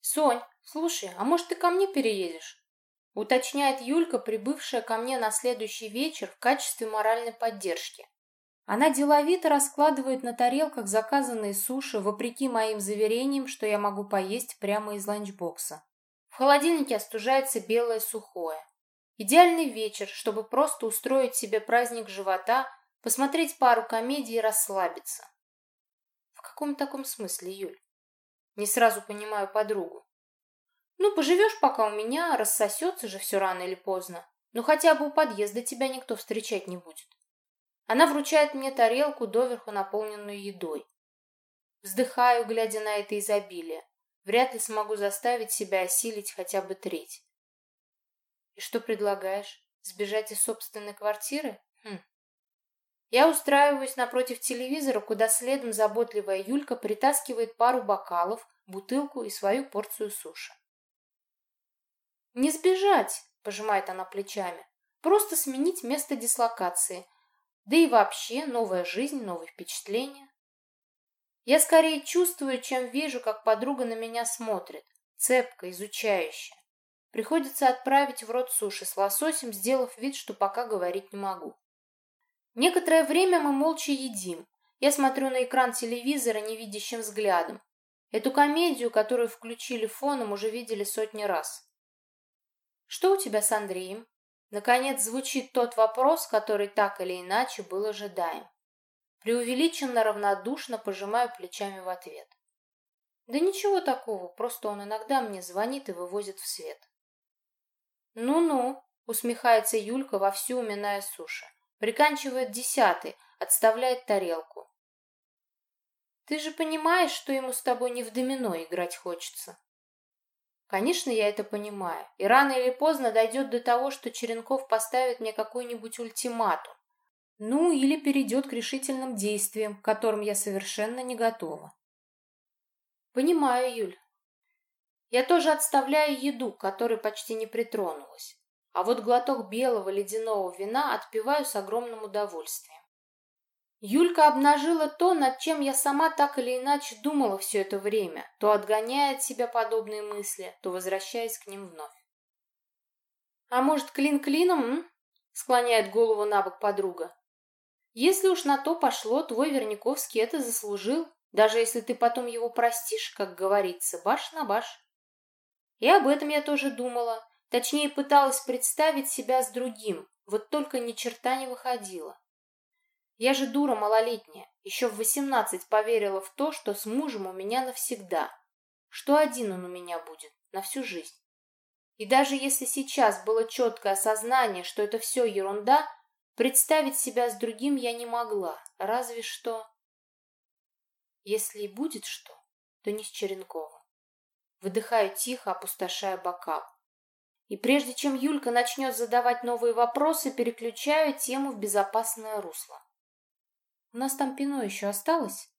«Сонь, слушай, а может, ты ко мне переедешь?» Уточняет Юлька, прибывшая ко мне на следующий вечер в качестве моральной поддержки. Она деловито раскладывает на тарелках заказанные суши, вопреки моим заверениям, что я могу поесть прямо из ланчбокса. В холодильнике остужается белое сухое. Идеальный вечер, чтобы просто устроить себе праздник живота, посмотреть пару комедий и расслабиться. В каком таком смысле, Юль? Не сразу понимаю подругу. Ну, поживешь пока у меня, рассосется же все рано или поздно. Ну, хотя бы у подъезда тебя никто встречать не будет. Она вручает мне тарелку, доверху наполненную едой. Вздыхаю, глядя на это изобилие. Вряд ли смогу заставить себя осилить хотя бы треть. И что предлагаешь? Сбежать из собственной квартиры? Хм. Я устраиваюсь напротив телевизора, куда следом заботливая Юлька притаскивает пару бокалов, бутылку и свою порцию суши. «Не сбежать!» – пожимает она плечами. «Просто сменить место дислокации. Да и вообще новая жизнь, новые впечатления». Я скорее чувствую, чем вижу, как подруга на меня смотрит, цепко, изучающе. Приходится отправить в рот суши с лососем, сделав вид, что пока говорить не могу. Некоторое время мы молча едим. Я смотрю на экран телевизора невидящим взглядом. Эту комедию, которую включили фоном, уже видели сотни раз. «Что у тебя с Андреем?» Наконец звучит тот вопрос, который так или иначе был ожидаем. Преувеличенно равнодушно пожимаю плечами в ответ. Да ничего такого, просто он иногда мне звонит и вывозит в свет. Ну-ну, усмехается Юлька, вовсю уминая суши. Приканчивает десятый, отставляет тарелку. Ты же понимаешь, что ему с тобой не в домино играть хочется. Конечно, я это понимаю. И рано или поздно дойдет до того, что Черенков поставит мне какой-нибудь ультиматум. Ну, или перейдет к решительным действиям, к которым я совершенно не готова. Понимаю, Юль. Я тоже отставляю еду, к которой почти не притронулась. А вот глоток белого ледяного вина отпиваю с огромным удовольствием. Юлька обнажила то, над чем я сама так или иначе думала все это время, то отгоняя от себя подобные мысли, то возвращаясь к ним вновь. «А может, клин клином, м?» — склоняет голову на бок подруга. «Если уж на то пошло, твой Верняковский это заслужил, даже если ты потом его простишь, как говорится, баш на баш». И об этом я тоже думала, Точнее, пыталась представить себя с другим, вот только ни черта не выходила. Я же дура малолетняя, еще в восемнадцать поверила в то, что с мужем у меня навсегда, что один он у меня будет, на всю жизнь. И даже если сейчас было четкое осознание, что это все ерунда, представить себя с другим я не могла, разве что... Если и будет что, то не с Черенковым. Выдыхаю тихо, опустошая бокал. И прежде чем Юлька начнет задавать новые вопросы, переключаю тему в безопасное русло. «У нас там пино еще осталось?»